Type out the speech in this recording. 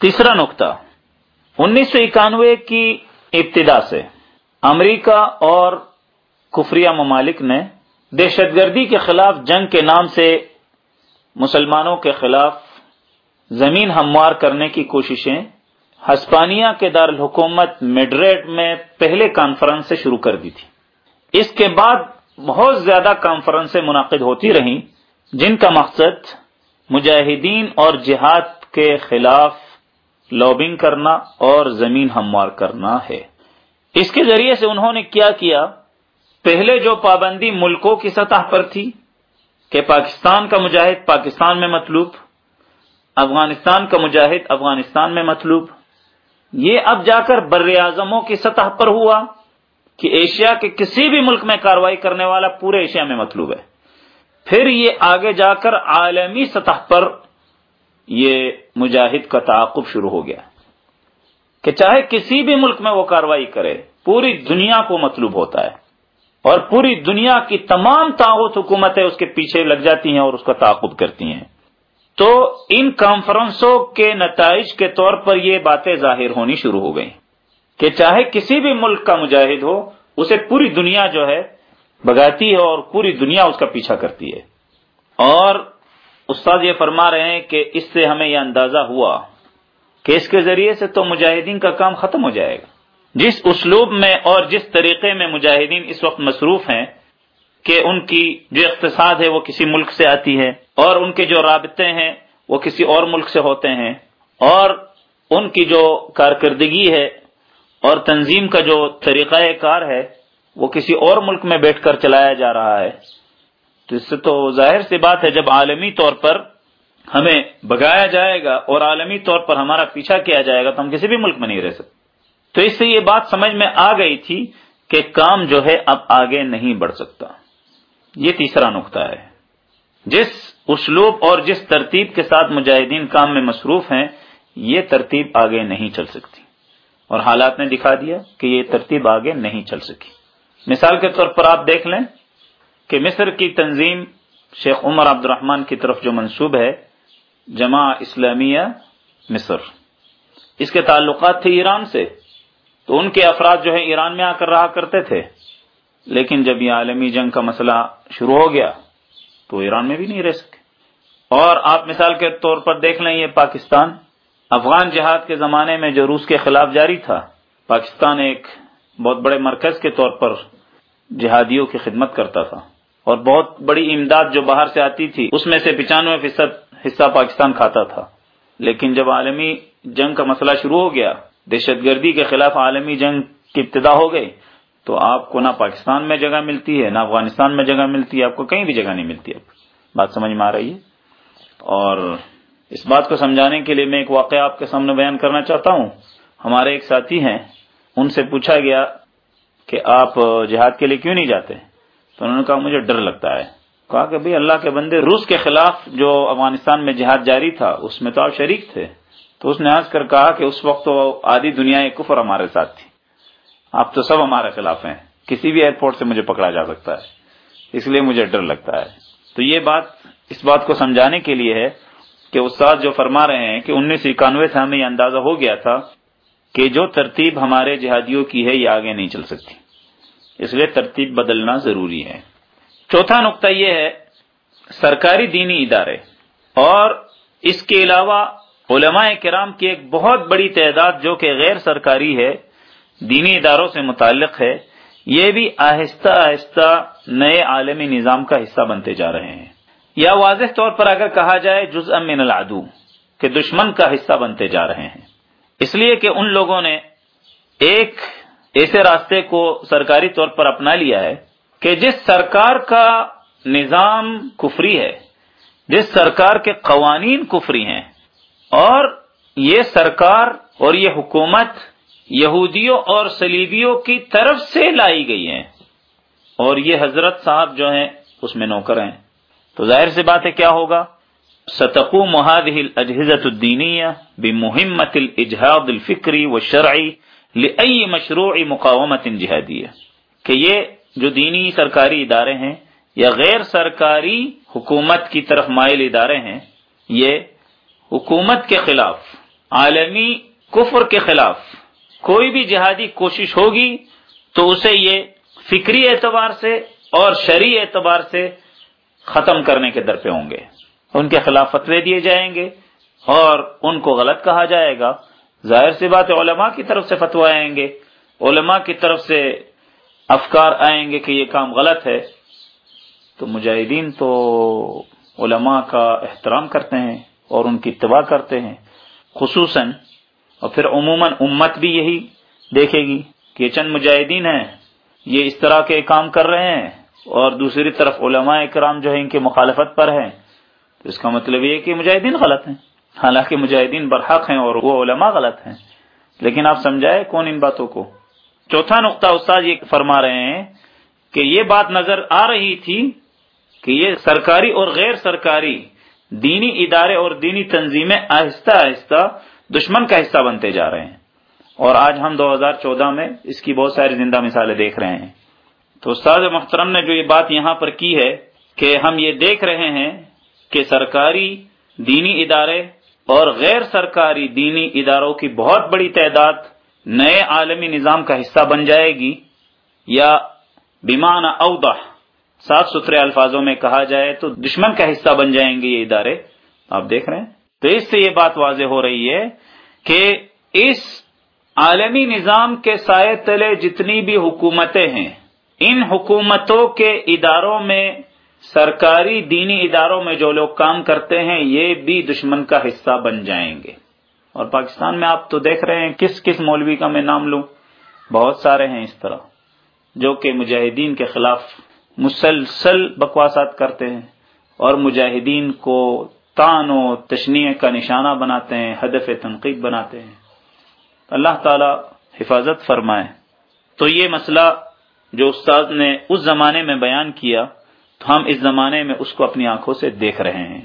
تیسرا نقطہ انیس سو اکانوے کی ابتدا سے امریکہ اور کفریہ ممالک نے دہشت گردی کے خلاف جنگ کے نام سے مسلمانوں کے خلاف زمین ہموار کرنے کی کوششیں ہسپانیہ کے دارالحکومت میڈریڈ میں پہلے کانفرنس سے شروع کر دی تھی۔ اس کے بعد بہت زیادہ کانفرنسیں منعقد ہوتی رہیں، جن کا مقصد مجاہدین اور جہاد کے خلاف لابنگ کرنا اور زمین ہموار کرنا ہے۔ اس کے ذریعے سے انہوں نے کیا کیا؟ پہلے جو پابندی ملکوں کی سطح پر تھی، کہ پاکستان کا مجاہد پاکستان میں مطلوب، افغانستان کا مجاہد افغانستان میں مطلوب۔ یہ اب جا کر بر اعظموں کی سطح پر ہوا کہ ایشیا کے کسی بھی ملک میں کاروائی کرنے والا پورے ایشیا میں مطلوب ہے۔ پھر یہ آگے جا کر عالمی سطح پر یہ مجاہد کا تعاقب شروع ہو گیا کہ چاہے کسی بھی ملک میں وہ کاروائی کرے، پوری دنیا کو مطلوب ہوتا ہے اور پوری دنیا کی تمام تعاوت حکومتیں اس کے پیچھے لگ جاتی ہیں اور اس کا تعاقب کرتی ہیں۔ تو ان کانفرنسوں کے نتائج کے طور پر یہ باتیں ظاہر ہونی شروع ہو گئی کہ چاہے کسی بھی ملک کا مجاہد ہو، اسے پوری دنیا جو ہے بگاتی ہے اور پوری دنیا اس کا پیچھا کرتی ہے۔ اور استاد یہ فرما رہے ہیں کہ اس سے ہمیں یہ اندازہ ہوا کہ اس کے ذریعے سے تو مجاہدین کا کام ختم ہو جائے گا۔ جس اسلوب میں اور جس طریقے میں مجاہدین اس وقت مصروف ہیں کہ ان کی جو اقتصاد ہے وہ کسی ملک سے آتی ہے اور ان کے جو رابطے ہیں وہ کسی اور ملک سے ہوتے ہیں اور ان کی جو کارکردگی ہے اور تنظیم کا جو طریقہ کار ہے وہ کسی اور ملک میں بیٹھ کر چلایا جا رہا ہے۔ تو اس سے تو ظاہر سی بات ہے، جب عالمی طور پر ہمیں بگایا جائے گا اور عالمی طور پر ہمارا پیچھا کیا جائے گا تو ہم کسی بھی ملک میں نہیں رہ سکتے۔ تو اس سے یہ بات سمجھ میں آ گئی تھی کہ کام جو ہے اب آگے نہیں بڑھ سکتا۔ یہ تیسرا نقطہ ہے۔ جس اسلوب اور جس ترتیب کے ساتھ مجاہدین کام میں مصروف ہیں، یہ ترتیب آگے نہیں چل سکتی۔ اور حالات نے دکھا دیا کہ یہ ترتیب آگے نہیں چل سکی۔ مثال کے طور پر آپ دیکھ لیں۔ کہ مصر کی تنظیم شیخ عمر عبد الرحمان کی طرف جو منصوب ہے جمع اسلامیہ مصر۔ اس کے تعلقات تھے ایران سے، تو ان کے افراد جو ہے ایران میں آ کر رہا کرتے تھے۔ لیکن جب یہ عالمی جنگ کا مسئلہ شروع ہو گیا، تو ایران میں بھی نہیں رہ سکے۔ اور آپ مثال کے طور پر دیکھ لیں، یہ پاکستان۔ افغان جہاد کے زمانے میں جو روس کے خلاف جاری تھا، پاکستان ایک بہت بڑے مرکز کے طور پر جہادیوں کی خدمت کرتا تھا۔ اور بہت بڑی امداد جو باہر سے آتی تھی، اس میں سے پچانوے فیصد حصہ پاکستان کھاتا تھا۔ لیکن جب عالمی جنگ کا مسئلہ شروع ہو گیا، دہشت گردی کے خلاف عالمی جنگ کی ابتدا ہو گئی، تو آپ کو نہ پاکستان میں جگہ ملتی ہے، نہ افغانستان میں جگہ ملتی ہے، آپ کو کہیں بھی جگہ نہیں ملتی۔ اب بات سمجھ میں آ رہی ہے؟ اور اس بات کو سمجھانے کے لیے میں ایک واقعہ آپ کے سامنے بیان کرنا چاہتا ہوں۔ ہمارے ایک ساتھی ہیں، ان سے پوچھا گیا کہ آپ جہاد کے لیے کیوں نہیں جاتے؟ تو انہوں نے کہا مجھے ڈر لگتا ہے۔ کہا کہ بھئی اللہ کے بندے روس کے خلاف جو افغانستان میں جہاد جاری تھا، اس میں تو آپ شریک تھے۔ تو اس نے آج کر کہا کہ اس وقت تو آدھی دنیا کفر ہمارے ساتھ تھی۔ آپ تو سب ہمارے خلاف ہیں۔ کسی بھی ایئرپورٹ سے مجھے پکڑا جا سکتا ہے۔ اس لیے مجھے ڈر لگتا ہے۔ تو یہ بات، اس بات کو سمجھانے کے لیے ہے کہ استاد جو فرما رہے ہیں کہ انیس سو اکانوے سے ہمیں یہ اندازہ ہو گیا تھا کہ جو ترتیب ہمارے جہادیوں کی ہے، یہ آگے نہیں چل سکتی۔ اس لیے ترتیب بدلنا ضروری ہے۔ چوتھا نقطہ یہ ہے، سرکاری دینی ادارے اور اس کے علاوہ علماء کرام کی ایک بہت بڑی تعداد جو کہ غیر سرکاری ہے، دینی اداروں سے متعلق ہے، یہ بھی آہستہ آہستہ نئے عالمی نظام کا حصہ بنتے جا رہے ہیں۔ یا واضح طور پر اگر کہا جائے جز من العدو کہ دشمن کا حصہ بنتے جا رہے ہیں۔ اس لیے کہ ان لوگوں نے ایک ایسے راستے کو سرکاری طور پر اپنا لیا ہے کہ جس سرکار کا نظام کفری ہے، جس سرکار کے قوانین کفری ہیں، اور یہ سرکار اور یہ حکومت یہودیوں اور سلیبیوں کی طرف سے لائی گئی ہے اور یہ حضرت صاحب جو ہیں، اس میں نوکر ہیں۔ تو ظاہر سی بات ہے، کیا ہوگا؟ ستقو محاد اجہزت الدینیہ بمحمت الجہاد الفکری و شرعی لئی مشروع مقامت جہادیہ، کہ یہ جو دینی سرکاری ادارے ہیں یا غیر سرکاری حکومت کی طرف مائل ادارے ہیں، یہ حکومت کے خلاف، عالمی کفر کے خلاف کوئی بھی جہادی کوشش ہوگی تو اسے یہ فکری اعتبار سے اور شرعی اعتبار سے ختم کرنے کے در پہ ہوں گے۔ ان کے خلاف فتوے دیے جائیں گے اور ان کو غلط کہا جائے گا۔ ظاہر سی بات ہے، علماء کی طرف سے فتوی آئیں گے۔ علماء کی طرف سے افکار آئیں گے کہ یہ کام غلط ہے۔ تو مجاہدین تو علماء کا احترام کرتے ہیں اور ان کی اتباع کرتے ہیں۔ خصوصاً، اور پھر عموماً امت بھی یہی دیکھے گی کہ چند مجاہدین ہیں، یہ اس طرح کے کام کر رہے ہیں، اور دوسری طرف علماء اکرام جو ہے ان کی مخالفت پر ہیں۔ تو اس کا مطلب یہ کہ مجاہدین غلط ہیں۔ حالانکہ مجاہدین برحق ہیں اور وہ علماء غلط ہیں۔ لیکن آپ سمجھائے کون ان باتوں کو۔ چوتھا نقطہ استاد یہ فرما رہے ہیں کہ یہ بات نظر آ رہی تھی کہ یہ سرکاری اور غیر سرکاری دینی ادارے اور دینی تنظیمیں آہستہ آہستہ دشمن کا حصہ بنتے جا رہے ہیں۔ اور آج ہم دو ہزار چودہ میں اس کی بہت ساری زندہ مثالیں دیکھ رہے ہیں۔ تو استاد محترم نے جو یہ بات یہاں پر کی ہے کہ ہم یہ دیکھ رہے ہیں کہ سرکاری دینی ادارے اور غیر سرکاری دینی اداروں کی بہت بڑی تعداد نئے عالمی نظام کا حصہ بن جائے گی یا بیمان اودا صاف ستھرے الفاظوں میں کہا جائے تو دشمن کا حصہ بن جائیں گے یہ ادارے۔ آپ دیکھ رہے ہیں؟ تو اس سے یہ بات واضح ہو رہی ہے کہ اس عالمی نظام کے سائے تلے جتنی بھی حکومتیں ہیں، ان حکومتوں کے اداروں میں سرکاری دینی اداروں میں جو لوگ کام کرتے ہیں، یہ بھی دشمن کا حصہ بن جائیں گے۔ اور پاکستان میں آپ تو دیکھ رہے ہیں، کس کس مولوی کا میں نام لوں؟ بہت سارے ہیں اس طرح، جو کہ مجاہدین کے خلاف مسلسل بکواسات کرتے ہیں۔ اور مجاہدین کو تان و تشنیع کا نشانہ بناتے ہیں، ہدف تنقید بناتے ہیں۔ اللہ تعالی حفاظت فرمائے۔ تو یہ مسئلہ جو استاد نے اس زمانے میں بیان کیا تو ہم اس زمانے میں اس کو اپنی آنکھوں سے دیکھ رہے ہیں۔